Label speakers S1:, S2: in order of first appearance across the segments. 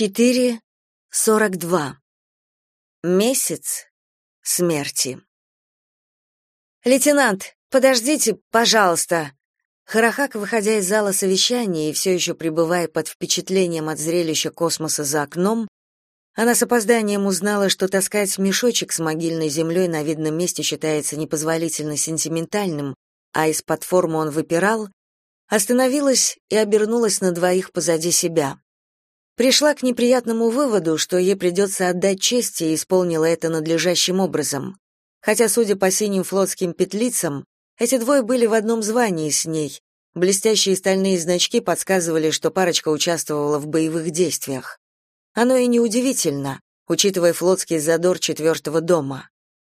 S1: 4.42. Месяц смерти. «Лейтенант, подождите, пожалуйста!» Харахак, выходя из зала совещания и все еще пребывая под впечатлением от зрелища космоса за окном, она с опозданием узнала, что таскать мешочек с могильной землей на видном месте считается непозволительно сентиментальным, а из-под формы он выпирал, остановилась и обернулась на двоих позади себя. Пришла к неприятному выводу, что ей придется отдать честь и исполнила это надлежащим образом. Хотя, судя по синим флотским петлицам, эти двое были в одном звании с ней. Блестящие стальные значки подсказывали, что парочка участвовала в боевых действиях. Оно и неудивительно, учитывая флотский задор четвертого дома.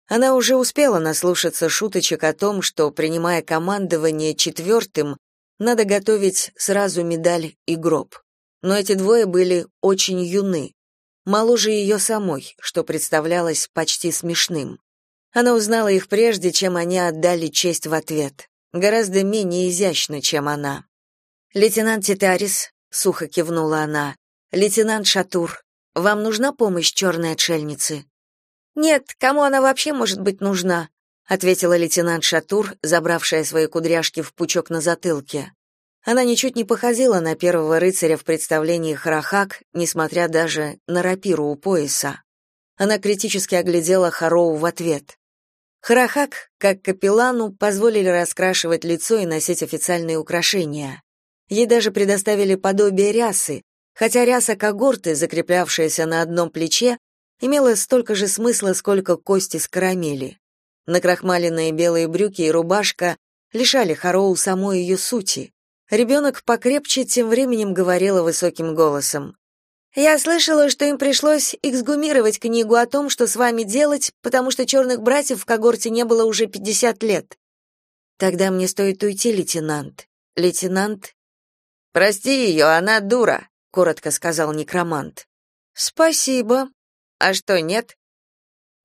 S1: Она уже успела наслушаться шуточек о том, что, принимая командование четвертым, надо готовить сразу медаль и гроб но эти двое были очень юны, моложе ее самой, что представлялось почти смешным. Она узнала их прежде, чем они отдали честь в ответ, гораздо менее изящно, чем она. «Лейтенант Титарис», — сухо кивнула она, — «лейтенант Шатур, вам нужна помощь черной отшельницы?» «Нет, кому она вообще может быть нужна?» — ответила лейтенант Шатур, забравшая свои кудряшки в пучок на затылке. Она ничуть не походила на первого рыцаря в представлении Харахак, несмотря даже на рапиру у пояса. Она критически оглядела Хароу в ответ. Харахак, как капеллану, позволили раскрашивать лицо и носить официальные украшения. Ей даже предоставили подобие рясы, хотя ряса когорты, закреплявшаяся на одном плече, имела столько же смысла, сколько кости с карамели. Накрахмаленные белые брюки и рубашка лишали Хароу самой ее сути. Ребенок покрепче тем временем говорила высоким голосом. «Я слышала, что им пришлось эксгумировать книгу о том, что с вами делать, потому что черных братьев в когорте не было уже пятьдесят лет». «Тогда мне стоит уйти, лейтенант. Лейтенант...» «Прости ее, она дура», — коротко сказал некромант. «Спасибо. А что, нет?»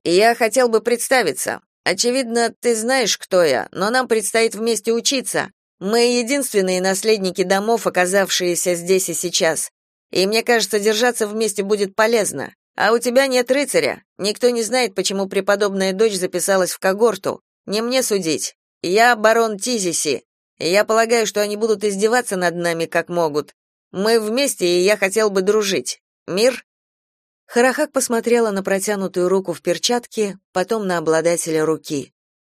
S1: «Я хотел бы представиться. Очевидно, ты знаешь, кто я, но нам предстоит вместе учиться. Мы единственные наследники домов, оказавшиеся здесь и сейчас. И мне кажется, держаться вместе будет полезно. А у тебя нет рыцаря. Никто не знает, почему преподобная дочь записалась в когорту. Не мне судить. Я барон Тизиси. Я полагаю, что они будут издеваться над нами как могут. Мы вместе, и я хотел бы дружить. Мир? Харахак посмотрела на протянутую руку в перчатке, потом на обладателя руки.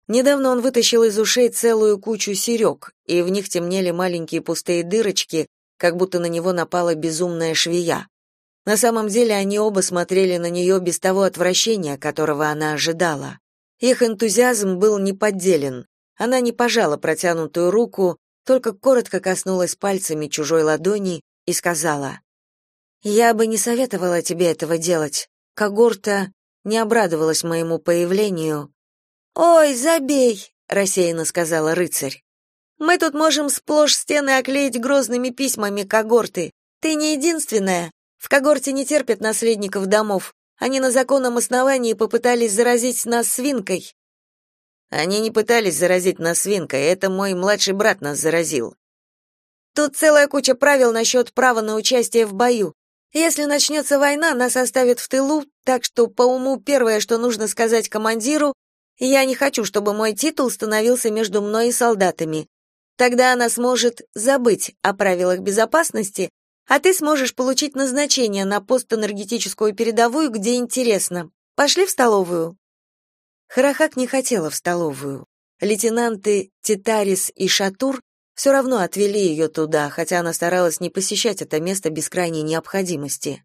S1: Недавно он вытащил из ушей целую кучу серег, и в них темнели маленькие пустые дырочки, как будто на него напала безумная швея. На самом деле они оба смотрели на нее без того отвращения, которого она ожидала. Их энтузиазм был неподделен. Она не пожала протянутую руку, только коротко коснулась пальцами чужой ладони и сказала: "Я бы не советовала тебе этого делать. Когорта не обрадовалась моему появлению, «Ой, забей!» — рассеянно сказала рыцарь. «Мы тут можем сплошь стены оклеить грозными письмами когорты. Ты не единственная. В когорте не терпят наследников домов. Они на законном основании попытались заразить нас свинкой». «Они не пытались заразить нас свинкой, это мой младший брат нас заразил». «Тут целая куча правил насчет права на участие в бою. Если начнется война, нас оставят в тылу, так что по уму первое, что нужно сказать командиру, я не хочу, чтобы мой титул становился между мной и солдатами. Тогда она сможет забыть о правилах безопасности, а ты сможешь получить назначение на постэнергетическую передовую, где интересно. Пошли в столовую. Харахак не хотела в столовую. Лейтенанты Титарис и Шатур все равно отвели ее туда, хотя она старалась не посещать это место без крайней необходимости.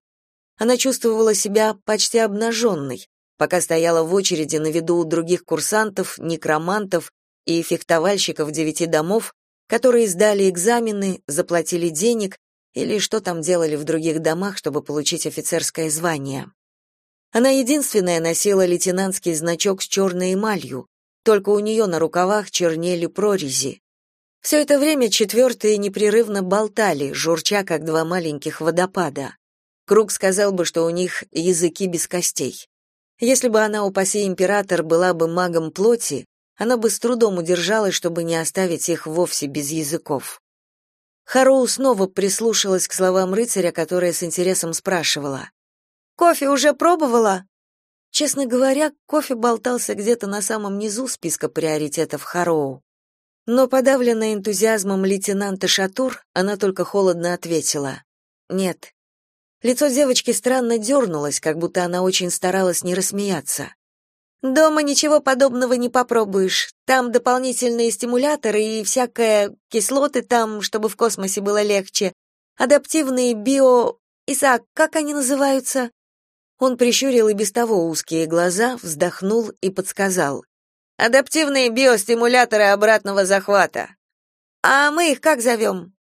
S1: Она чувствовала себя почти обнаженной, пока стояла в очереди на виду у других курсантов, некромантов и фехтовальщиков девяти домов, которые сдали экзамены, заплатили денег или что там делали в других домах, чтобы получить офицерское звание. Она единственная носила лейтенантский значок с черной эмалью, только у нее на рукавах чернели прорези. Все это время четвертые непрерывно болтали, журча, как два маленьких водопада. Круг сказал бы, что у них языки без костей. Если бы она, упаси император, была бы магом плоти, она бы с трудом удержалась, чтобы не оставить их вовсе без языков. Хароу снова прислушалась к словам рыцаря, которая с интересом спрашивала. «Кофе уже пробовала?» Честно говоря, кофе болтался где-то на самом низу списка приоритетов Хароу. Но подавленная энтузиазмом лейтенанта Шатур, она только холодно ответила. «Нет». Лицо девочки странно дернулось, как будто она очень старалась не рассмеяться. Дома ничего подобного не попробуешь. Там дополнительные стимуляторы и всякое кислоты там, чтобы в космосе было легче. Адаптивные био... Исаак, как они называются? Он прищурил и без того узкие глаза, вздохнул и подсказал. Адаптивные биостимуляторы обратного захвата. А мы их как зовем?»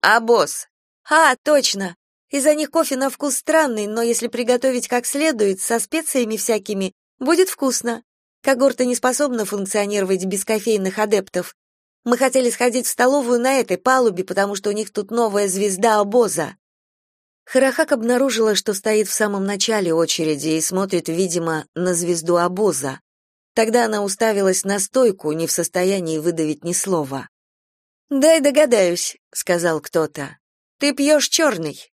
S1: «Абос». «А, точно. Из-за них кофе на вкус странный, но если приготовить как следует, со специями всякими, Будет вкусно. Когорта не способна функционировать без кофейных адептов. Мы хотели сходить в столовую на этой палубе, потому что у них тут новая звезда обоза. Харахак обнаружила, что стоит в самом начале очереди и смотрит, видимо, на звезду обоза. Тогда она уставилась на стойку, не в состоянии выдавить ни слова. «Дай догадаюсь», — сказал кто-то. «Ты пьешь черный».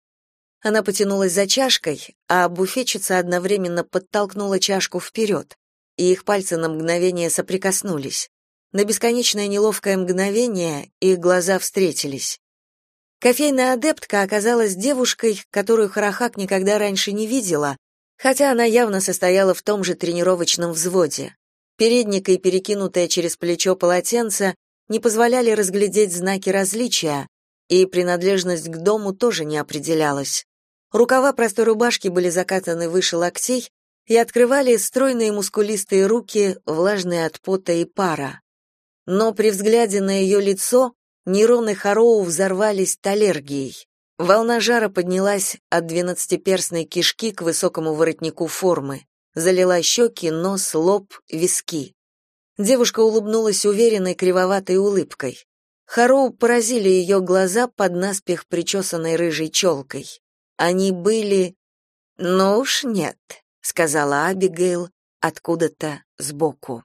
S1: Она потянулась за чашкой, а буфетчица одновременно подтолкнула чашку вперед, и их пальцы на мгновение соприкоснулись. На бесконечное неловкое мгновение их глаза встретились. Кофейная адептка оказалась девушкой, которую Харахак никогда раньше не видела, хотя она явно состояла в том же тренировочном взводе. Передник и перекинутое через плечо полотенце не позволяли разглядеть знаки различия, и принадлежность к дому тоже не определялась. Рукава простой рубашки были закатаны выше локтей и открывали стройные мускулистые руки, влажные от пота и пара. Но при взгляде на ее лицо нейроны Хароу взорвались талергией. Волна жара поднялась от двенадцатиперстной кишки к высокому воротнику формы, залила щеки, нос, лоб, виски. Девушка улыбнулась уверенной кривоватой улыбкой. Хароу поразили ее глаза под наспех причесанной рыжей челкой. Они были... Ну уж нет, сказала Абигейл откуда-то сбоку.